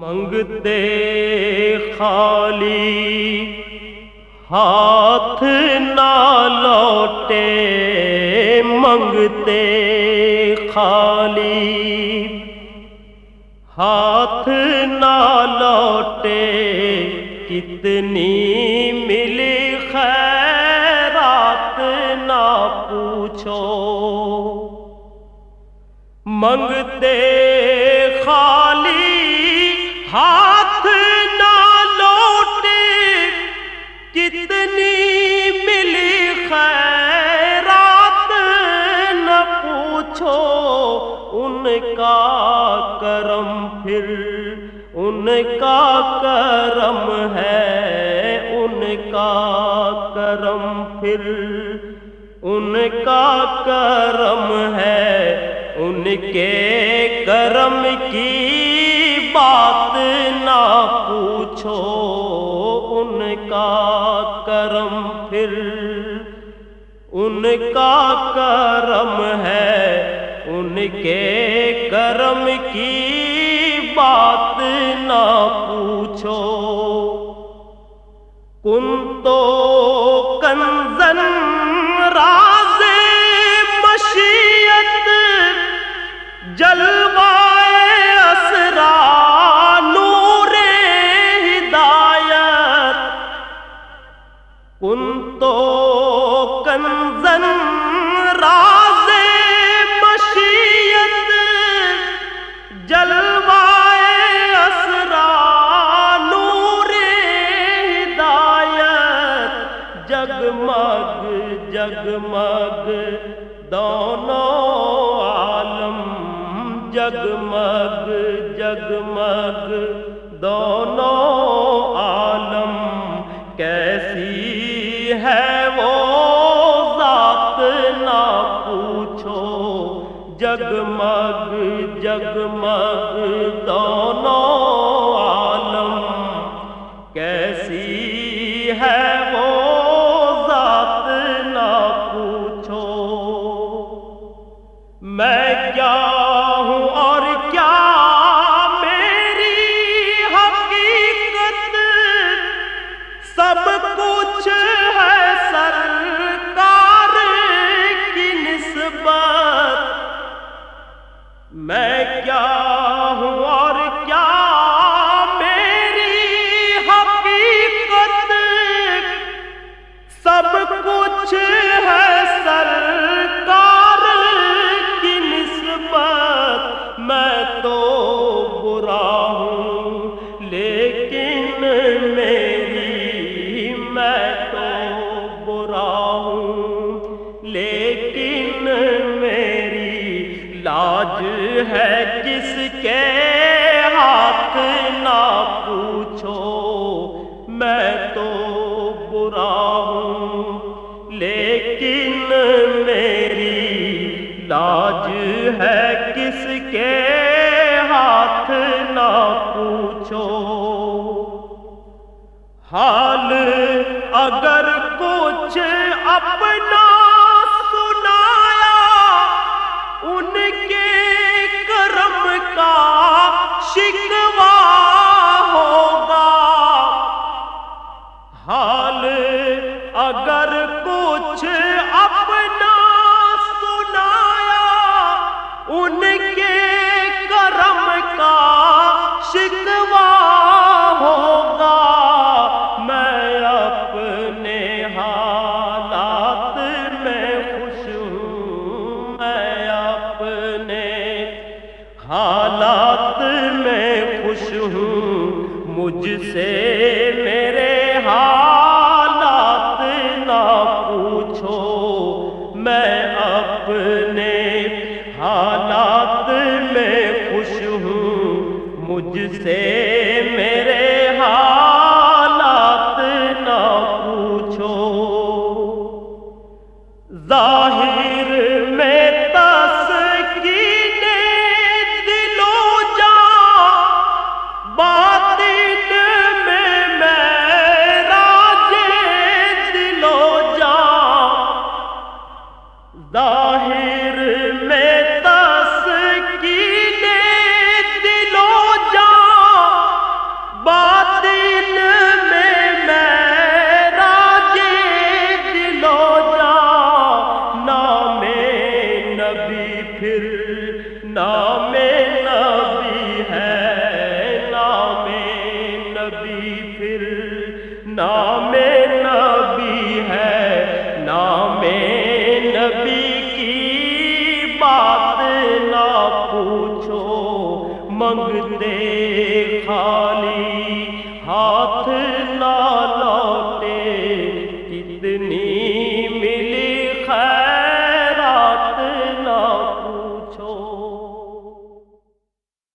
منگتے خالی، ہاتھ نہ لوٹے منگتے خالی۔ ہاتھ نہ لوٹے، کتنی ملی خیرات نہ پوچھو۔ منگتے کرم پھر ان کا کرم ہے، ان کا کرم پھر ان کا کرم ہے۔ ان کے کرم کی بات نہ پوچھو، ان کا کرم پھر ان کا کرم ہے۔ ان کے کرم کی بات نہ پوچھو۔ کن تو کنزن راز مشیت جلوائے اسرا نور ہدایت۔ کن تو کنزن جگمگ دونوں عالم جگمگ جگمگ دونوں عالم کیسی ہے وہ ذات؟ نہ پوچھو جگمگ جگمگ دونوں میں کیا ہے کس کے ہاتھ نہ پوچھو، میں تو برا ہوں، لیکن میری لاج ہے کس کے ہاتھ نہ پوچھو۔ حال اگر کچھ اپنا مجھ سے میرے حالات نہ پوچھو۔ میں اپنے حالات میں خوش ہوں۔ مجھ سے نام